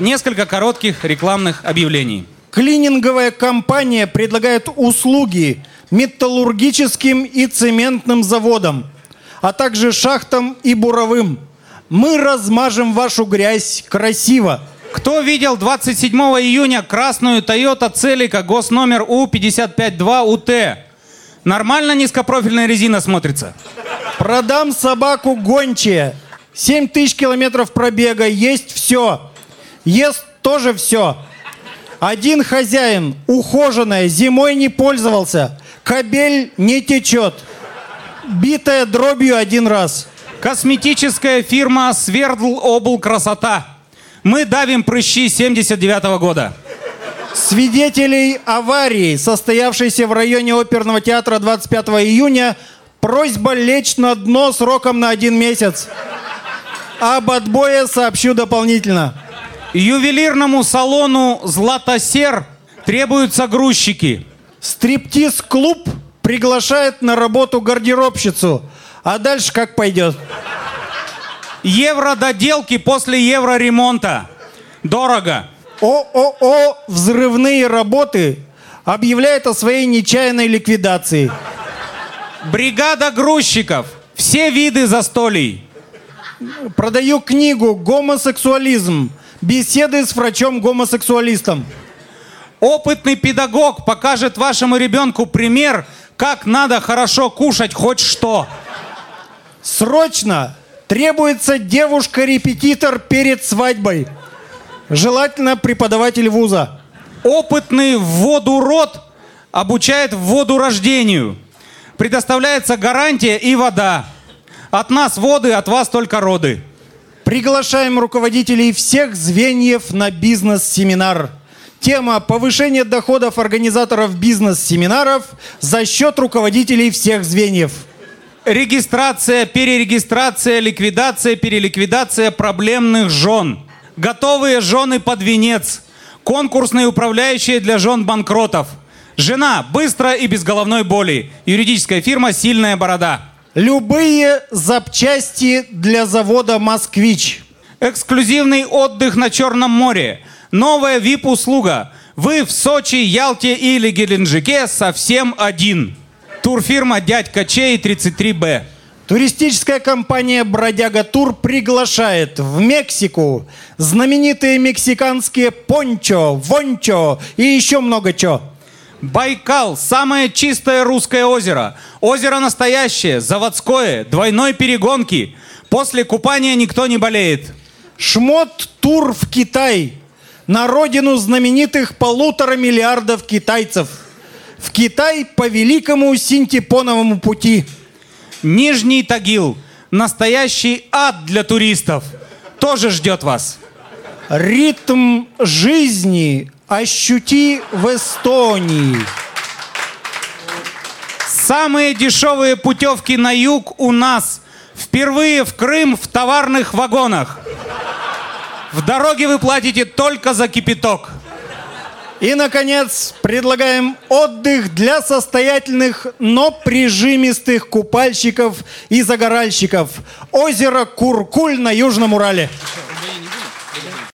Несколько коротких рекламных объявлений. Клининговая компания предлагает услуги металлургическим и цементным заводам, а также шахтам и буровым. Мы размажем вашу грязь красиво. Кто видел 27 июня красную Toyota Celica госномер У552УТ? Нормально низкопрофильная резина смотрится? Продам собаку гончая. 7 тысяч километров пробега, есть все. Ест тоже все. Один хозяин, ухоженная, зимой не пользовался. Кабель не течет. Битая дробью один раз. Косметическая фирма Свердл Обл Красота. Мы давим прыщи 79 -го года. Свидетелей аварии, состоявшейся в районе оперного театра 25 июня, просьба лечь на дно сроком на один месяц. Об отбое сообщу дополнительно. Ювелирному салону «Златосер» требуются грузчики. Стриптиз-клуб приглашает на работу гардеробщицу. А дальше как пойдет? Еврододелки после евроремонта. Дорого. ООО «Взрывные работы» объявляет о своей нечаянной ликвидации. Бригада грузчиков. Все виды застолий. Продаю книгу «Гомосексуализм. Беседы с врачом-гомосексуалистом». Опытный педагог покажет вашему ребенку пример, как надо хорошо кушать хоть что. Срочно требуется девушка-репетитор перед свадьбой. Желательно преподаватель вуза. Опытный в воду род обучает воду рождению. Предоставляется гарантия и вода. От нас воды, от вас только роды. Приглашаем руководителей всех звеньев на бизнес-семинар. Тема «Повышение доходов организаторов бизнес-семинаров за счет руководителей всех звеньев». Регистрация, перерегистрация, ликвидация, переликвидация проблемных жен. Готовые жены под венец. Конкурсные управляющие для жен банкротов. Жена быстро и без головной боли. Юридическая фирма «Сильная борода». Любые запчасти для завода «Москвич». Эксклюзивный отдых на Черном море. Новая VIP-услуга. Вы в Сочи, Ялте или Геленджике совсем один. Турфирма «Дядька Чей» 33Б. Туристическая компания «Бродяга Тур» приглашает в Мексику знаменитые мексиканские пончо, вончо и еще много чего. Байкал – самое чистое русское озеро. Озеро настоящее, заводское, двойной перегонки. После купания никто не болеет. Шмот-тур в Китай. На родину знаменитых полутора миллиардов китайцев. В Китай по великому синтепоновому пути. Нижний Тагил – настоящий ад для туристов. Тоже ждет вас. Ритм жизни ощути в Эстонии. Самые дешевые путевки на юг у нас. Впервые в Крым в товарных вагонах. В дороге вы платите только за кипяток. И, наконец, предлагаем отдых для состоятельных, но прижимистых купальщиков и загоральщиков. Озеро Куркуль на Южном Урале.